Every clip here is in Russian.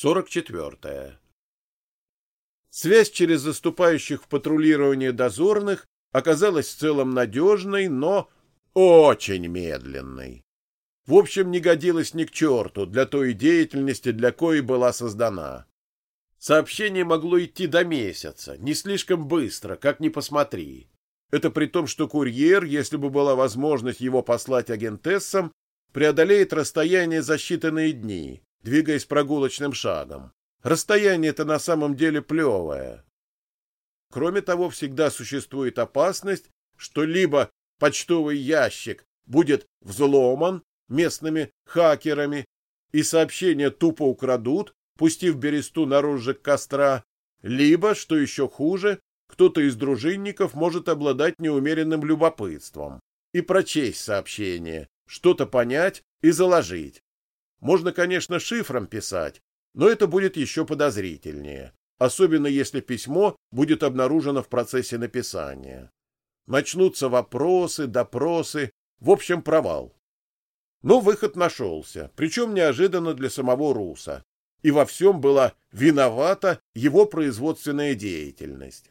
44. Связь через заступающих в патрулирование дозорных оказалась в целом надежной, но очень медленной. В общем, не годилась ни к черту для той деятельности, для коей была создана. Сообщение могло идти до месяца, не слишком быстро, как ни посмотри. Это при том, что курьер, если бы была возможность его послать агентессам, преодолеет расстояние за считанные дни, двигаясь прогулочным шагом. Расстояние это на самом деле плевое. Кроме того, всегда существует опасность, что либо почтовый ящик будет взломан местными хакерами, и сообщение тупо украдут, пустив бересту на розжиг костра, либо, что еще хуже, кто-то из дружинников может обладать неумеренным любопытством и прочесть сообщение, что-то понять и заложить. Можно, конечно, шифром писать, но это будет еще подозрительнее, особенно если письмо будет обнаружено в процессе написания. Начнутся вопросы, допросы, в общем, провал. Но выход нашелся, причем неожиданно для самого Руса, и во всем была виновата его производственная деятельность.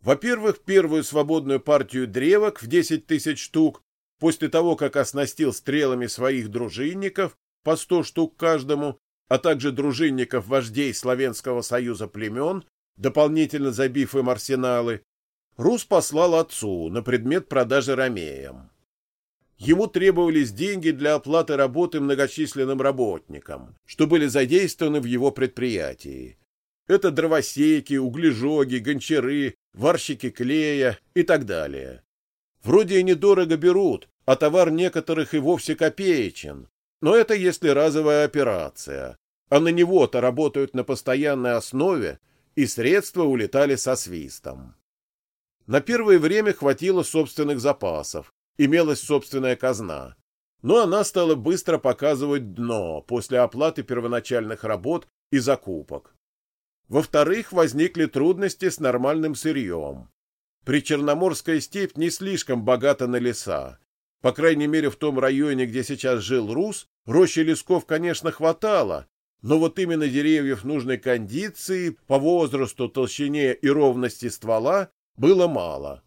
Во-первых, первую свободную партию древок в 10 тысяч штук, после того, как оснастил стрелами своих дружинников, по 100 штук каждому, а также дружинников вождей Славянского союза племен, дополнительно забив им арсеналы, Рус послал отцу на предмет продажи ромеям. Ему требовались деньги для оплаты работы многочисленным работникам, что были задействованы в его предприятии. Это дровосеки, углежоги, гончары, варщики клея и так далее. Вроде и недорого берут, а товар некоторых и вовсе копеечен. Но это если разовая операция, а на него-то работают на постоянной основе, и средства улетали со свистом. На первое время хватило собственных запасов, имелась собственная казна. Но она стала быстро показывать дно после оплаты первоначальных работ и закупок. Во-вторых, возникли трудности с нормальным сырьем. Причерноморская степь не слишком богата на леса. По крайней мере, в том районе, где сейчас жил Рус, рощи лесков, конечно, хватало, но вот именно деревьев нужной кондиции, по возрасту, толщине и ровности ствола было мало.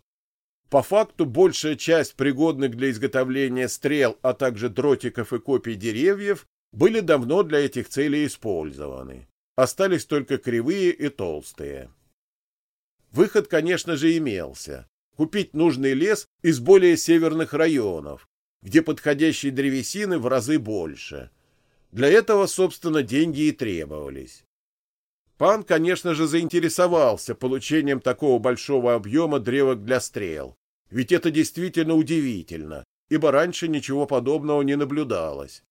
По факту большая часть пригодных для изготовления стрел, а также дротиков и копий деревьев были давно для этих целей использованы. Остались только кривые и толстые. Выход, конечно же, имелся. Купить нужный лес из более северных районов, где подходящей древесины в разы больше. Для этого, собственно, деньги и требовались. Пан, конечно же, заинтересовался получением такого большого объема древок для стрел, ведь это действительно удивительно, ибо раньше ничего подобного не наблюдалось.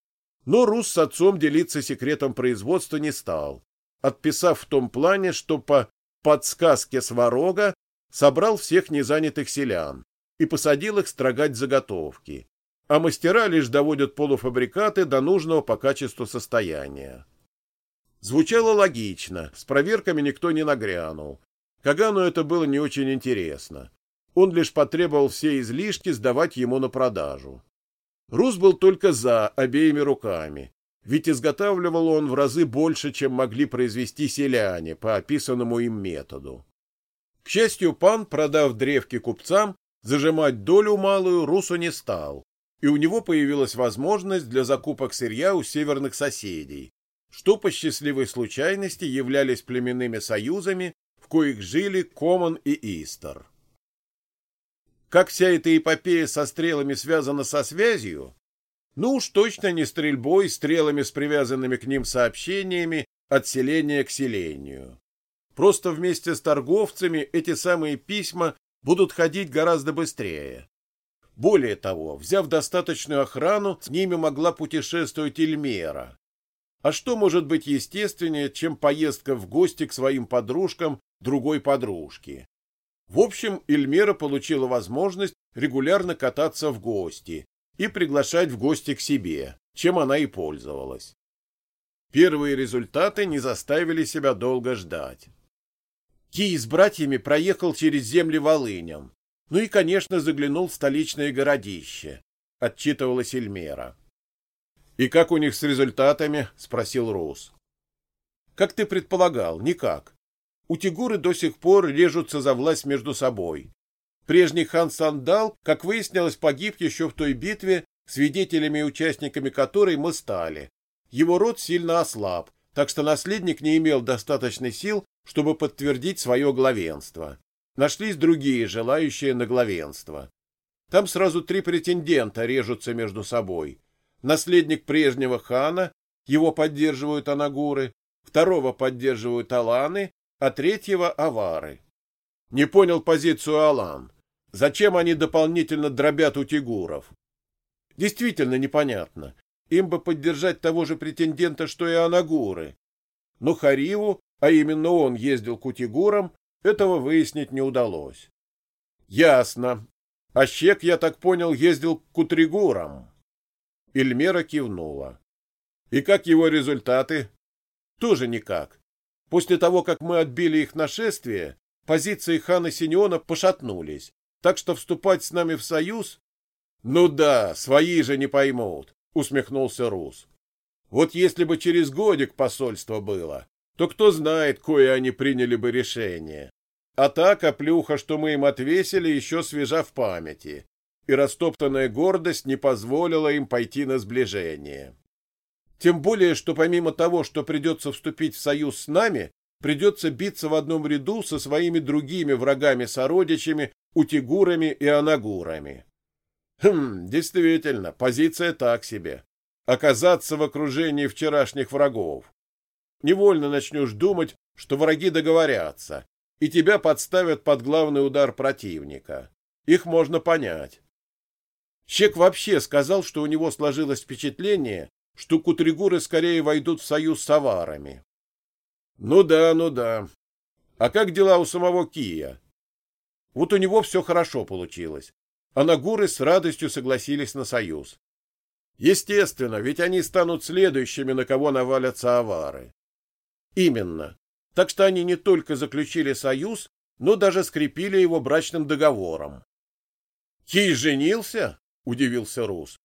Но Рус с отцом делиться секретом производства не стал, отписав в том плане, что по подсказке Сварога собрал всех незанятых селян и посадил их строгать заготовки, а мастера лишь доводят полуфабрикаты до нужного по качеству состояния. Звучало логично, с проверками никто не нагрянул. Кагану это было не очень интересно. Он лишь потребовал все излишки сдавать ему на продажу. Рус был только за обеими руками, ведь изготавливал он в разы больше, чем могли произвести селяне по описанному им методу. К счастью, пан, продав древки купцам, зажимать долю малую Русу не стал, и у него появилась возможность для закупок сырья у северных соседей, что по счастливой случайности являлись племенными союзами, в коих жили Коман и Истер. Как вся эта эпопея со стрелами связана со связью? Ну уж точно не стрельбой, стрелами с привязанными к ним сообщениями от селения к селению. Просто вместе с торговцами эти самые письма будут ходить гораздо быстрее. Более того, взяв достаточную охрану, с ними могла путешествовать Эльмера. А что может быть естественнее, чем поездка в гости к своим подружкам другой подружки? В общем, Эльмера получила возможность регулярно кататься в гости и приглашать в гости к себе, чем она и пользовалась. Первые результаты не заставили себя долго ждать. Кий с братьями проехал через земли Волыням, ну и, конечно, заглянул в столичное городище, отчитывалась Эльмера. «И как у них с результатами?» — спросил Рус. Как ты предполагал, никак. Утигуры до сих пор режутся за власть между собой. Прежний хан Сандал, как выяснилось, погиб еще в той битве, свидетелями и участниками которой мы стали. Его род сильно ослаб, так что наследник не имел достаточной сил, чтобы подтвердить свое главенство. Нашлись другие, желающие на главенство. Там сразу три претендента режутся между собой. Наследник прежнего хана, его поддерживают анагуры, второго поддерживают аланы, а третьего — авары. Не понял позицию алан. Зачем они дополнительно дробят у тигуров? Действительно непонятно. Им бы поддержать того же претендента, что и анагуры. Но Хариву, а именно он ездил к утигурам, этого выяснить не удалось. Ясно. А Щек, я так понял, ездил к утригурам. Эльмера кивнула. И как его результаты? Тоже никак. После того, как мы отбили их нашествие, позиции хана Синьона пошатнулись, так что вступать с нами в союз... Ну да, свои же не поймут, усмехнулся Рус. Вот если бы через годик посольство было, то кто знает, кое они приняли бы решение. А так, оплюха, что мы им отвесили, еще свежа в памяти, и растоптанная гордость не позволила им пойти на сближение. Тем более, что помимо того, что придется вступить в союз с нами, придется биться в одном ряду со своими другими врагами-сородичами, утигурами и анагурами. Хм, действительно, позиция так себе. Оказаться в окружении вчерашних врагов. Невольно начнешь думать, что враги договорятся, и тебя подставят под главный удар противника. Их можно понять. Щек вообще сказал, что у него сложилось впечатление, что кутригуры скорее войдут в союз с аварами. Ну да, ну да. А как дела у самого Кия? Вот у него все хорошо получилось. А нагуры с радостью согласились на союз. Естественно, ведь они станут следующими, на кого навалятся авары. Именно. Так что они не только заключили союз, но даже скрепили его брачным договором. Кий женился? удивился Рус.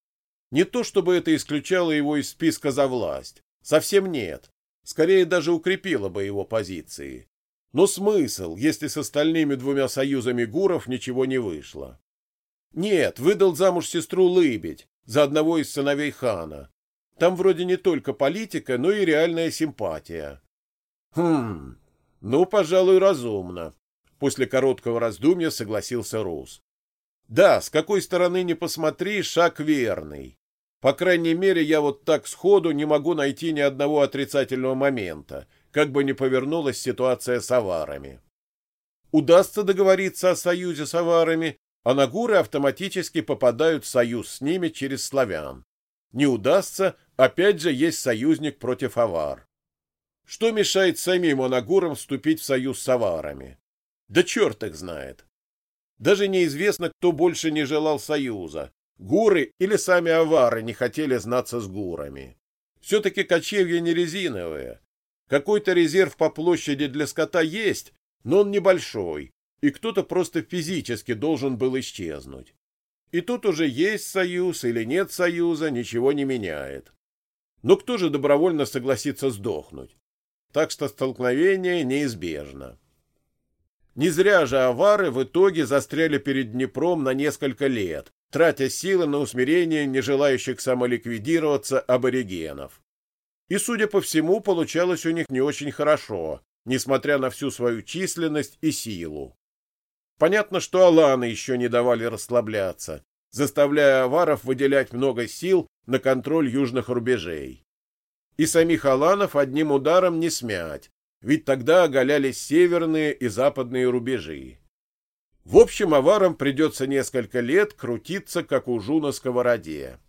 Не то чтобы это исключало его из списка за власть, совсем нет. Скорее даже укрепило бы его позиции. Но смысл, если с остальными двумя союзами гуров ничего не вышло? Нет, выдал замуж сестру Лыбедь за одного из сыновей хана. Там вроде не только политика, но и реальная симпатия. Хм, ну, пожалуй, разумно. После короткого раздумья согласился Рус. Да, с какой стороны ни посмотри, шаг верный. По крайней мере, я вот так сходу не могу найти ни одного отрицательного момента, как бы ни повернулась ситуация с аварами. Удастся договориться о союзе с аварами, а нагуры автоматически попадают в союз с ними через славян. Не удастся, опять же есть союзник против авар. Что мешает самим Онагурам вступить в союз с аварами? Да черт их знает. Даже неизвестно, кто больше не желал союза. Гуры или сами авары не хотели знаться с гурами. Все-таки кочевья не резиновые. Какой-то резерв по площади для скота есть, но он небольшой, и кто-то просто физически должен был исчезнуть. И тут уже есть союз или нет союза, ничего не меняет. Но кто же добровольно согласится сдохнуть? Так что столкновение неизбежно. Не зря же авары в итоге застряли перед Днепром на несколько лет, тратя силы на усмирение не желающих самоликвидироваться аборигенов. И, судя по всему, получалось у них не очень хорошо, несмотря на всю свою численность и силу. Понятно, что аланы еще не давали расслабляться, заставляя аваров выделять много сил на контроль южных рубежей и самих аланов одним ударом не смять, ведь тогда оголялись северные и западные рубежи. В общем, аварам придется несколько лет крутиться, как ужу на сковороде.